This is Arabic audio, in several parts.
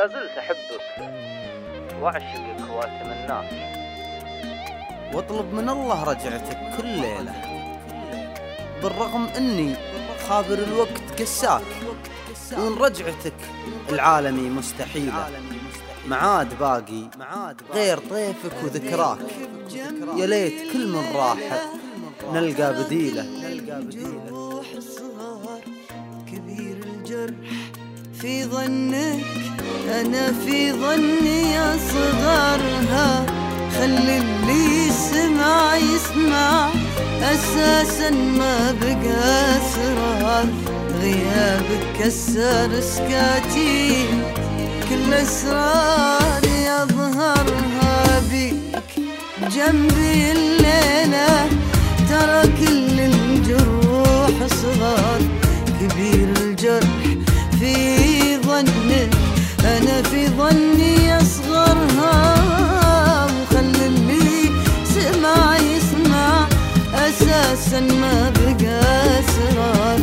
لازلت أحبك. وأعشقك وأتمناك واطلب من الله رجعتك كل ليلة. بالرغم إني خابر الوقت قساك وان رجعتك العالمي مستحيلة. معاد باقي غير طيفك وذكراك. يا ليت كل من راح نلقى بديلة. كبير الجرح. في ظنك أنا في ظني أصغرها. خلي اللي يسمع يسمع أساسا ما بقى أسرار. غيابك كسر سكاتي كل أسرار يظهرها بيك. جنبي الليلة ترى كل الجروح صغار. كبير الجرح في ظنك أنا في ظني أصغرها وخلي اللي سمع يسمع. أساسا ما بقى أسرار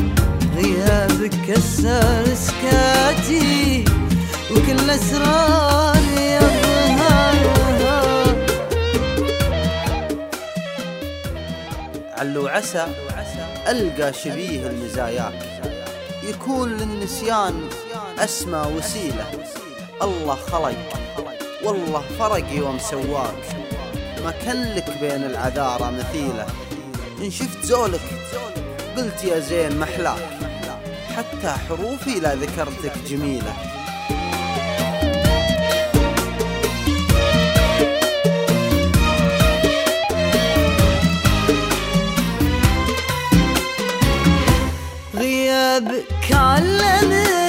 غيابك كسر سكاتي. وكل أسرار يظهرها. علو عسى ألقى شبيه المزاياك. يكون للنسيان أسمى وسيلة. الله خلق. والله فرق يوم سواك. ما كان لك بين العذارى مثيلة. إن شفت زولك قلت يا زين محلاك. حتى حروفي لا ذكرتك جميلة. غيابك علم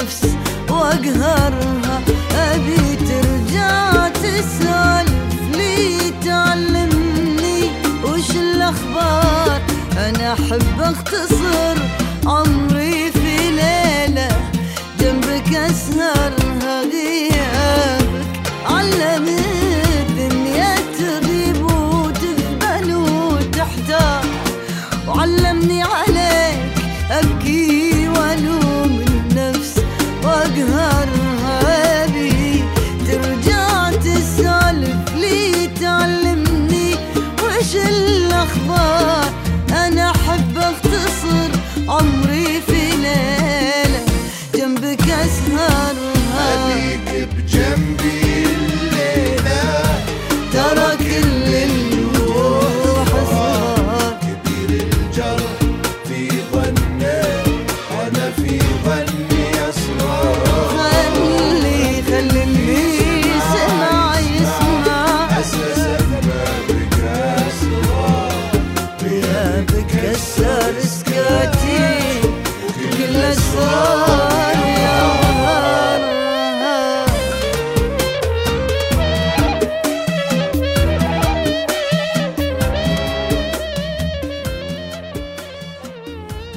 النفس وأقهرها. أبي ترجع تسولف لي تعلمني وش الأخبار؟ أنا أحب أختصر عمري tahtısın anne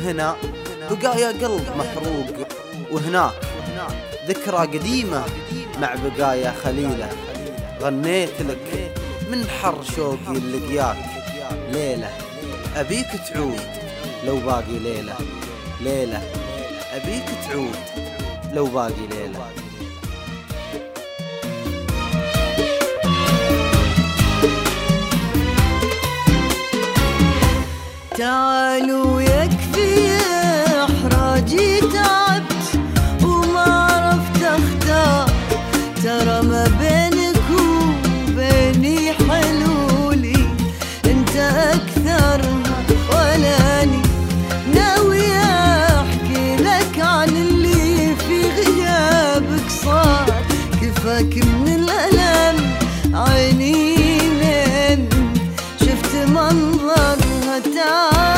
هنا بقايا قلب محروق. وهناك ذكرى قديمة مع بقايا خليلة. غنيت لك من حر شوقي اللقياك. ليلة أبيك تعود لو باقي ليلة. ليلة أبيك تعود لو باقي ليلة. Oh.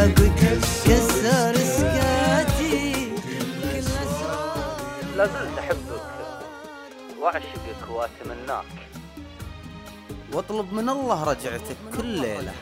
بابك كسر سكاتي. كل اسراري لازلت أحبك وأعشقك وأتمناك. واطلب من الله رجعتك كل ليلة.